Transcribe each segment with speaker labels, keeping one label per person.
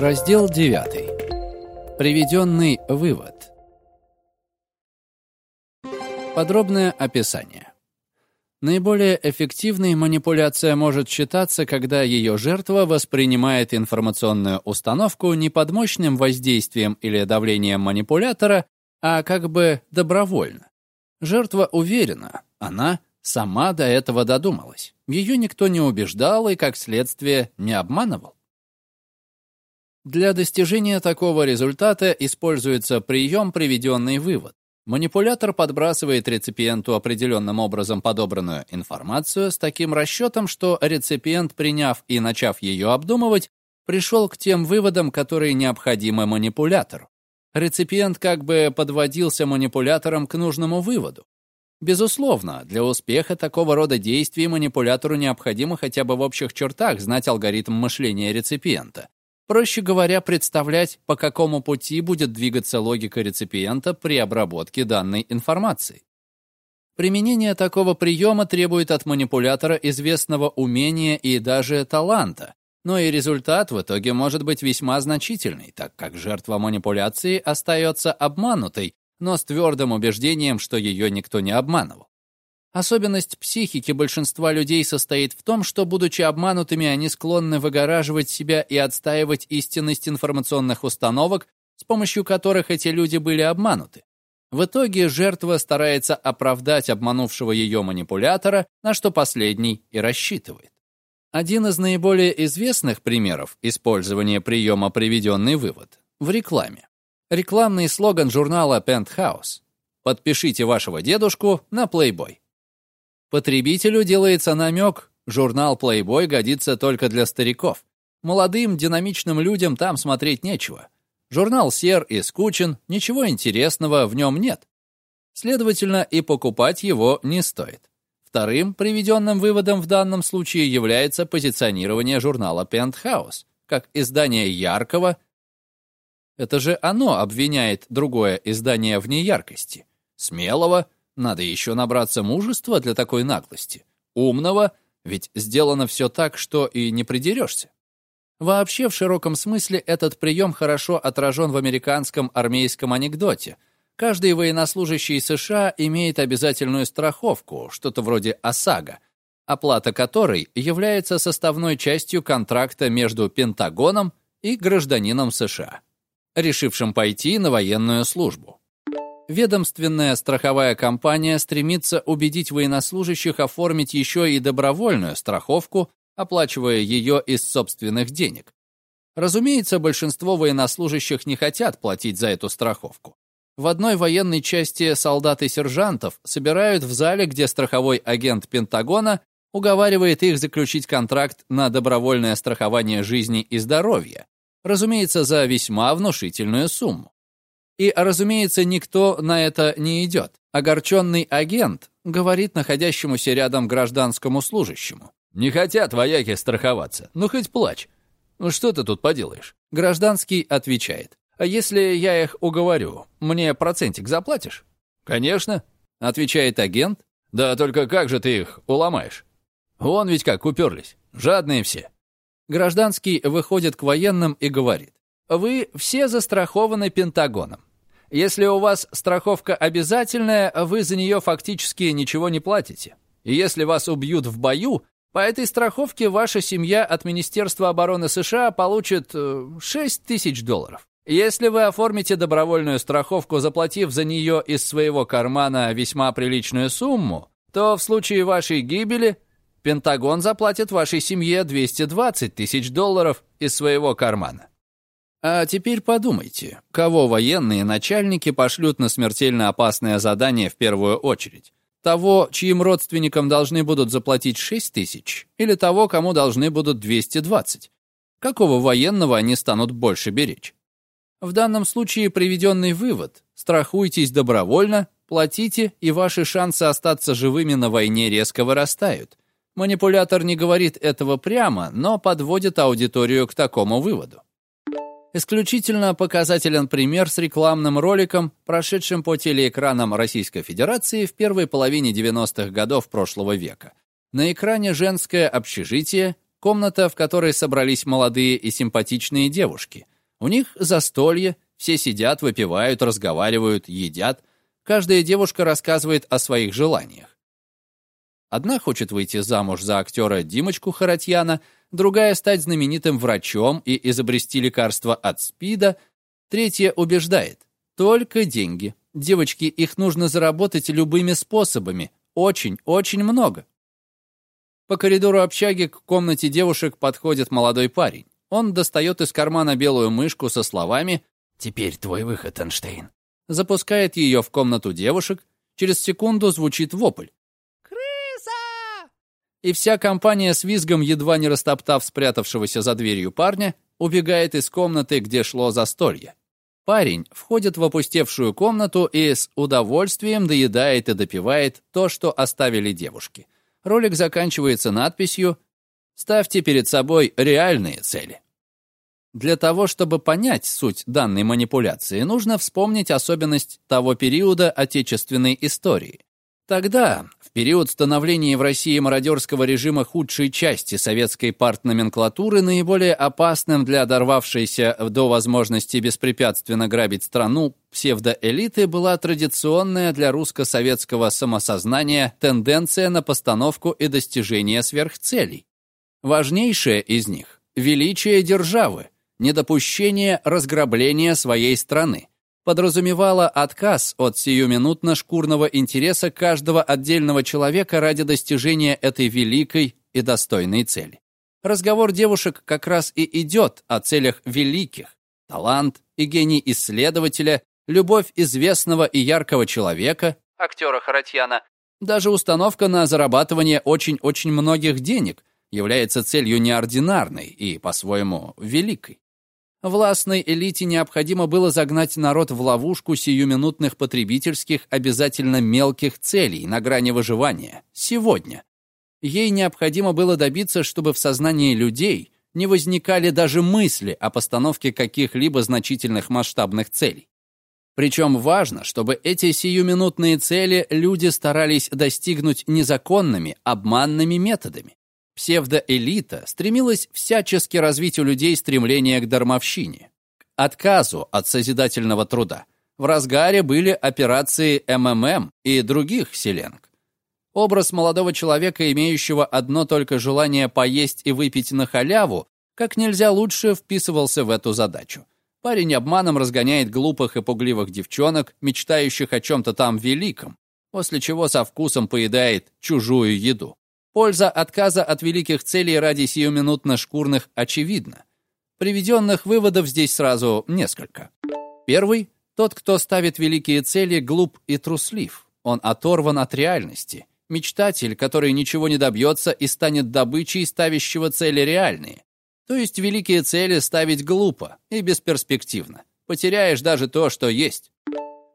Speaker 1: Раздел 9. Приведенный вывод. Подробное описание. Наиболее эффективной манипуляция может считаться, когда ее жертва воспринимает информационную установку не под мощным воздействием или давлением манипулятора, а как бы добровольно. Жертва уверена, она сама до этого додумалась. Ее никто не убеждал и, как следствие, не обманывал. Для достижения такого результата используется прием «приведенный вывод». Манипулятор подбрасывает реципиенту определенным образом подобранную информацию с таким расчетом, что реципиент, приняв и начав ее обдумывать, пришел к тем выводам, которые необходимы манипулятору. Реципиент как бы подводился манипулятором к нужному выводу. Безусловно, для успеха такого рода действий манипулятору необходимо хотя бы в общих чертах знать алгоритм мышления реципиента. Проще говоря, представлять, по какому пути будет двигаться логика реципиента при обработке данной информации. Применение такого приема требует от манипулятора известного умения и даже таланта, но и результат в итоге может быть весьма значительный, так как жертва манипуляции остается обманутой, но с твердым убеждением, что ее никто не обманывал. Особенность психики большинства людей состоит в том, что, будучи обманутыми, они склонны выгораживать себя и отстаивать истинность информационных установок, с помощью которых эти люди были обмануты. В итоге жертва старается оправдать обманувшего ее манипулятора, на что последний и рассчитывает. Один из наиболее известных примеров использования приема «приведенный вывод» в рекламе. Рекламный слоган журнала Penthouse «Подпишите вашего дедушку на Playboy». Потребителю делается намек, журнал Playboy годится только для стариков. Молодым, динамичным людям там смотреть нечего. Журнал сер и скучен, ничего интересного в нем нет. Следовательно, и покупать его не стоит. Вторым приведенным выводом в данном случае является позиционирование журнала Penthouse как издание яркого. Это же оно обвиняет другое издание в неяркости. Смелого, надо еще набраться мужества для такой наглости. Умного, ведь сделано все так, что и не придерешься. Вообще, в широком смысле, этот прием хорошо отражен в американском армейском анекдоте. Каждый военнослужащий США имеет обязательную страховку, что-то вроде ОСАГО, оплата которой является составной частью контракта между Пентагоном и гражданином США, решившим пойти на военную службу. Ведомственная страховая компания стремится убедить военнослужащих оформить еще и добровольную страховку, оплачивая ее из собственных денег. Разумеется, большинство военнослужащих не хотят платить за эту страховку. В одной военной части солдат и сержантов собирают в зале, где страховой агент Пентагона уговаривает их заключить контракт на добровольное страхование жизни и здоровья, разумеется, за весьма внушительную сумму. И, разумеется, никто на это не идет. Огорченный агент говорит находящемуся рядом гражданскому служащему. «Не хотят вояки страховаться. Ну, хоть плачь. Ну, что ты тут поделаешь?» Гражданский отвечает. «А если я их уговорю, мне процентик заплатишь?» «Конечно», — отвечает агент. «Да только как же ты их уломаешь? Вон ведь как уперлись. Жадные все». Гражданский выходит к военным и говорит. «Вы все застрахованы Пентагоном. Если у вас страховка обязательная, вы за нее фактически ничего не платите. И если вас убьют в бою, по этой страховке ваша семья от Министерства обороны США получит 6 э, тысяч долларов. Если вы оформите добровольную страховку, заплатив за нее из своего кармана весьма приличную сумму, то в случае вашей гибели Пентагон заплатит вашей семье 220 тысяч долларов из своего кармана. А теперь подумайте, кого военные начальники пошлют на смертельно опасное задание в первую очередь? Того, чьим родственникам должны будут заплатить 6 тысяч, или того, кому должны будут 220? Какого военного они станут больше беречь? В данном случае приведенный вывод – страхуйтесь добровольно, платите, и ваши шансы остаться живыми на войне резко вырастают. Манипулятор не говорит этого прямо, но подводит аудиторию к такому выводу. Исключительно показателен пример с рекламным роликом, прошедшим по телеэкранам Российской Федерации в первой половине 90-х годов прошлого века. На экране женское общежитие, комната, в которой собрались молодые и симпатичные девушки. У них застолье, все сидят, выпивают, разговаривают, едят. Каждая девушка рассказывает о своих желаниях. Одна хочет выйти замуж за актера Димочку Харатьяна, другая стать знаменитым врачом и изобрести лекарство от СПИДа, третья убеждает – только деньги. Девочки, их нужно заработать любыми способами. Очень, очень много. По коридору общаги к комнате девушек подходит молодой парень. Он достает из кармана белую мышку со словами «Теперь твой выход, Эйнштейн». Запускает ее в комнату девушек. Через секунду звучит вопль. И вся компания с визгом, едва не растоптав спрятавшегося за дверью парня, убегает из комнаты, где шло застолье. Парень входит в опустевшую комнату и с удовольствием доедает и допивает то, что оставили девушки – ролик заканчивается надписью «Ставьте перед собой реальные цели». Для того, чтобы понять суть данной манипуляции, нужно вспомнить особенность того периода отечественной истории. Тогда, в период становления в России мародерского режима худшей части советской партноменклатуры, наиболее опасным для дорвавшейся до возможности беспрепятственно грабить страну псевдоэлиты была традиционная для русско-советского самосознания тенденция на постановку и достижение сверхцелей. Важнейшая из них – величие державы, недопущение разграбления своей страны – подразумевала отказ от сиюминутно-шкурного интереса каждого отдельного человека ради достижения этой великой и достойной цели. Разговор девушек как раз и идет о целях великих. Талант и гений исследователя, любовь известного и яркого человека, актера Харатьяна, даже установка на зарабатывание очень-очень многих денег является целью неординарной и, по-своему, великой. Властной элите необходимо было загнать народ в ловушку сиюминутных потребительских, обязательно мелких целей на грани выживания. Сегодня. Ей необходимо было добиться, чтобы в сознании людей не возникали даже мысли о постановке каких-либо значительных масштабных целей. Причем важно, чтобы эти сиюминутные цели люди старались достигнуть незаконными, обманными методами. Псевдоэлита стремилась всячески развить у людей стремление к дармовщине, отказу от созидательного труда. В разгаре были операции МММ и других селенг. Образ молодого человека, имеющего одно только желание поесть и выпить на халяву, как нельзя лучше вписывался в эту задачу. Парень обманом разгоняет глупых и пугливых девчонок, мечтающих о чем-то там великом, после чего со вкусом поедает чужую еду. Польза отказа от великих целей ради сиюминутно-шкурных очевидна. Приведенных выводов здесь сразу несколько. Первый – тот, кто ставит великие цели, глуп и труслив. Он оторван от реальности. Мечтатель, который ничего не добьется и станет добычей ставящего цели реальные. То есть великие цели ставить глупо и бесперспективно. Потеряешь даже то, что есть.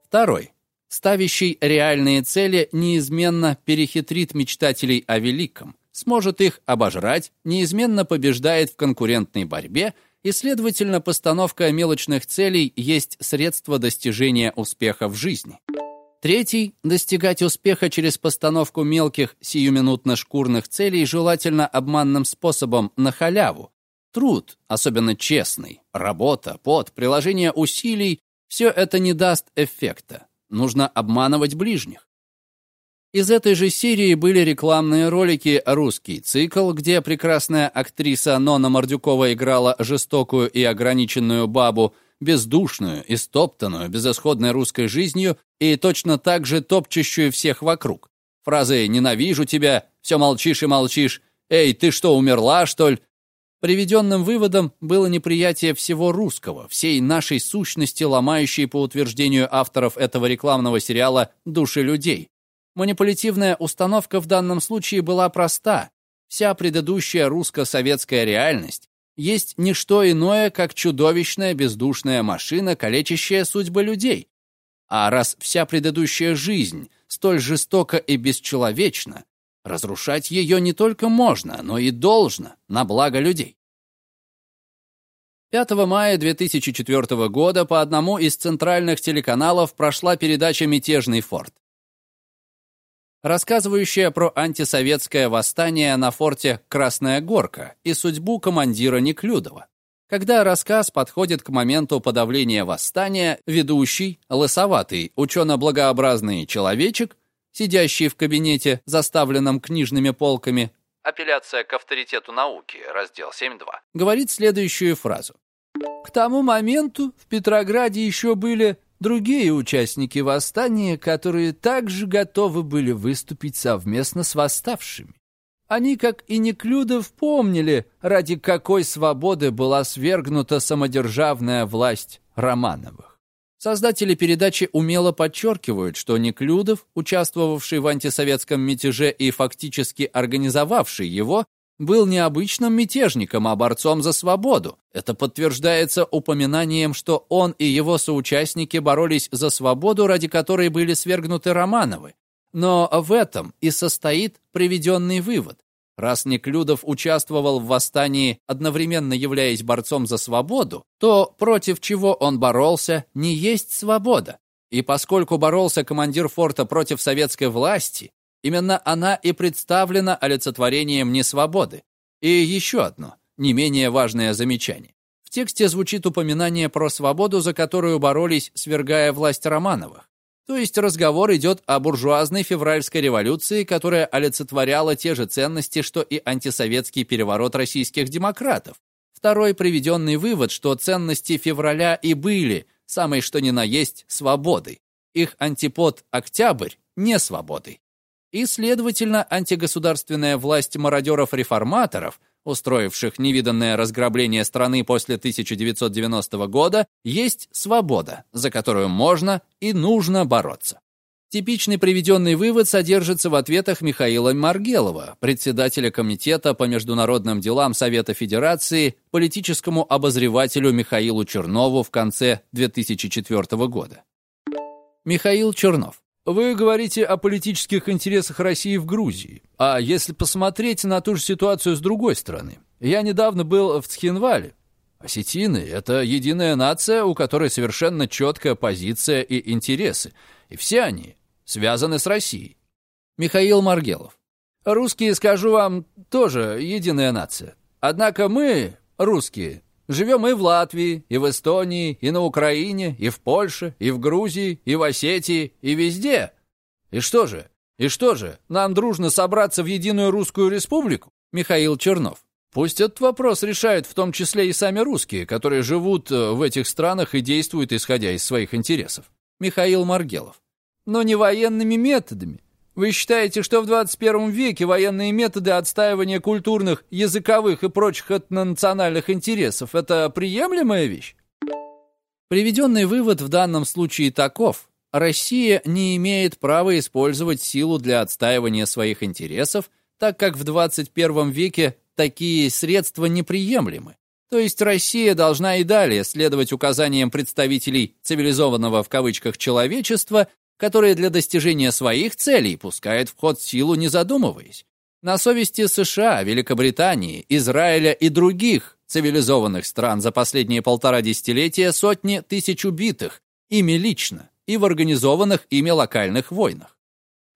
Speaker 1: Второй ставящий реальные цели, неизменно перехитрит мечтателей о великом, сможет их обожрать, неизменно побеждает в конкурентной борьбе, и, следовательно, постановка мелочных целей есть средство достижения успеха в жизни. Третий – достигать успеха через постановку мелких сиюминутно-шкурных целей желательно обманным способом на халяву. Труд, особенно честный, работа, пот, приложение усилий – все это не даст эффекта. Нужно обманывать ближних. Из этой же серии были рекламные ролики «Русский цикл», где прекрасная актриса Нона Мордюкова играла жестокую и ограниченную бабу, бездушную, истоптанную, безысходной русской жизнью и точно так же топчущую всех вокруг. Фразы «ненавижу тебя», «все молчишь и молчишь», «эй, ты что, умерла, что ли?» Приведенным выводом было неприятие всего русского, всей нашей сущности, ломающей, по утверждению авторов этого рекламного сериала, души людей. Манипулятивная установка в данном случае была проста. Вся предыдущая русско-советская реальность есть не что иное, как чудовищная бездушная машина, калечащая судьбы людей. А раз вся предыдущая жизнь столь жестока и бесчеловечна, Разрушать ее не только можно, но и должно, на благо людей. 5 мая 2004 года по одному из центральных телеканалов прошла передача «Мятежный форт». рассказывающая про антисоветское восстание на форте Красная Горка и судьбу командира Неклюдова. Когда рассказ подходит к моменту подавления восстания, ведущий, лысоватый, учено-благообразный человечек, сидящий в кабинете, заставленном книжными полками, апелляция к авторитету науки, раздел 7.2, говорит следующую фразу. К тому моменту в Петрограде еще были другие участники восстания, которые также готовы были выступить совместно с восставшими. Они, как и Неклюдов, помнили, ради какой свободы была свергнута самодержавная власть Романовых. Создатели передачи умело подчеркивают, что Неклюдов, участвовавший в антисоветском мятеже и фактически организовавший его, был не обычным мятежником, а борцом за свободу. Это подтверждается упоминанием, что он и его соучастники боролись за свободу, ради которой были свергнуты Романовы. Но в этом и состоит приведенный вывод. Раз Неклюдов участвовал в восстании, одновременно являясь борцом за свободу, то против чего он боролся, не есть свобода. И поскольку боролся командир форта против советской власти, именно она и представлена олицетворением несвободы. И еще одно, не менее важное замечание. В тексте звучит упоминание про свободу, за которую боролись, свергая власть Романовых. То есть разговор идет о буржуазной февральской революции, которая олицетворяла те же ценности, что и антисоветский переворот российских демократов. Второй приведенный вывод, что ценности февраля и были, самой что ни на есть, свободой. Их антипод «Октябрь» — не свободой. И, следовательно, антигосударственная власть мародеров-реформаторов — устроивших невиданное разграбление страны после 1990 года, есть свобода, за которую можно и нужно бороться. Типичный приведенный вывод содержится в ответах Михаила Маргелова, председателя Комитета по международным делам Совета Федерации, политическому обозревателю Михаилу Чернову в конце 2004 года. Михаил Чернов. Вы говорите о политических интересах России в Грузии. А если посмотреть на ту же ситуацию с другой стороны? Я недавно был в Цхинвале. Осетины — это единая нация, у которой совершенно четкая позиция и интересы. И все они связаны с Россией. Михаил Маргелов. Русские, скажу вам, тоже единая нация. Однако мы, русские, Живем и в Латвии, и в Эстонии, и на Украине, и в Польше, и в Грузии, и в Осетии, и везде. И что же? И что же? Нам дружно собраться в единую русскую республику? Михаил Чернов. Пусть этот вопрос решают в том числе и сами русские, которые живут э, в этих странах и действуют исходя из своих интересов. Михаил Маргелов. Но не военными методами. Вы считаете, что в 21 веке военные методы отстаивания культурных, языковых и прочих этнонациональных интересов – это приемлемая вещь? Приведенный вывод в данном случае таков. Россия не имеет права использовать силу для отстаивания своих интересов, так как в 21 веке такие средства неприемлемы. То есть Россия должна и далее следовать указаниям представителей «цивилизованного» в кавычках человечества которые для достижения своих целей пускают в ход силу, не задумываясь. На совести США, Великобритании, Израиля и других цивилизованных стран за последние полтора десятилетия сотни тысяч убитых, ими лично, и в организованных ими локальных войнах.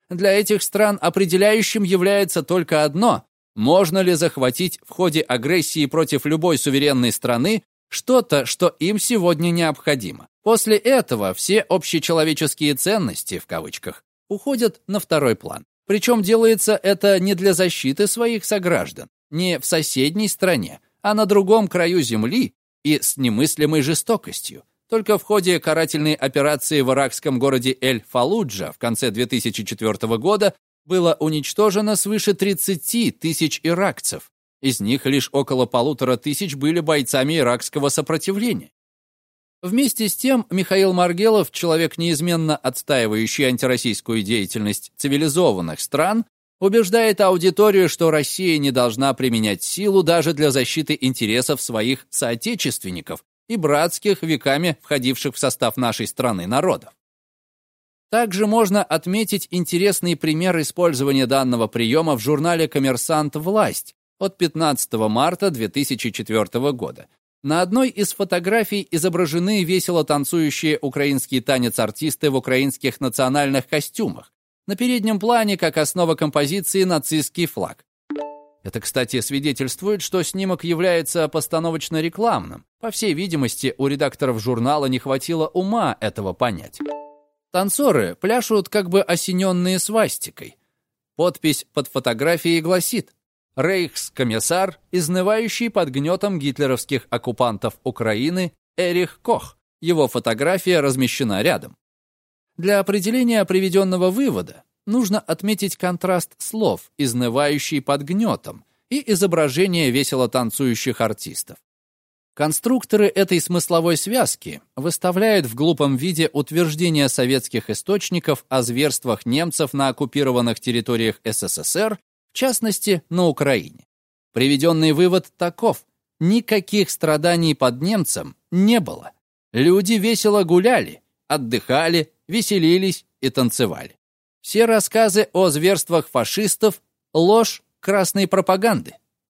Speaker 1: Для этих стран определяющим является только одно – можно ли захватить в ходе агрессии против любой суверенной страны что-то, что им сегодня необходимо. После этого все общечеловеческие ценности, в кавычках, уходят на второй план. Причем делается это не для защиты своих сограждан, не в соседней стране, а на другом краю земли и с немыслимой жестокостью. Только в ходе карательной операции в иракском городе Эль-Фалуджа в конце 2004 года было уничтожено свыше 30 тысяч иракцев, из них лишь около полутора тысяч были бойцами иракского сопротивления. Вместе с тем, Михаил Маргелов, человек, неизменно отстаивающий антироссийскую деятельность цивилизованных стран, убеждает аудиторию, что Россия не должна применять силу даже для защиты интересов своих соотечественников и братских веками входивших в состав нашей страны народов. Также можно отметить интересный пример использования данного приема в журнале «Коммерсант. Власть», от 15 марта 2004 года. На одной из фотографий изображены весело танцующие украинский танец артисты в украинских национальных костюмах. На переднем плане, как основа композиции, нацистский флаг. Это, кстати, свидетельствует, что снимок является постановочно-рекламным. По всей видимости, у редакторов журнала не хватило ума этого понять. Танцоры пляшут как бы осененные свастикой. Подпись под фотографией гласит «Рейхскомиссар, изнывающий под гнетом гитлеровских оккупантов Украины, Эрих Кох». Его фотография размещена рядом. Для определения приведенного вывода нужно отметить контраст слов, изнывающий под гнетом, и изображение весело танцующих артистов. Конструкторы этой смысловой связки выставляют в глупом виде утверждения советских источников о зверствах немцев на оккупированных территориях СССР, в частности, на Украине. Приведенный вывод таков. Никаких страданий под немцем не было. Люди весело гуляли, отдыхали, веселились и танцевали. Все рассказы о зверствах фашистов — ложь красной пропаганды.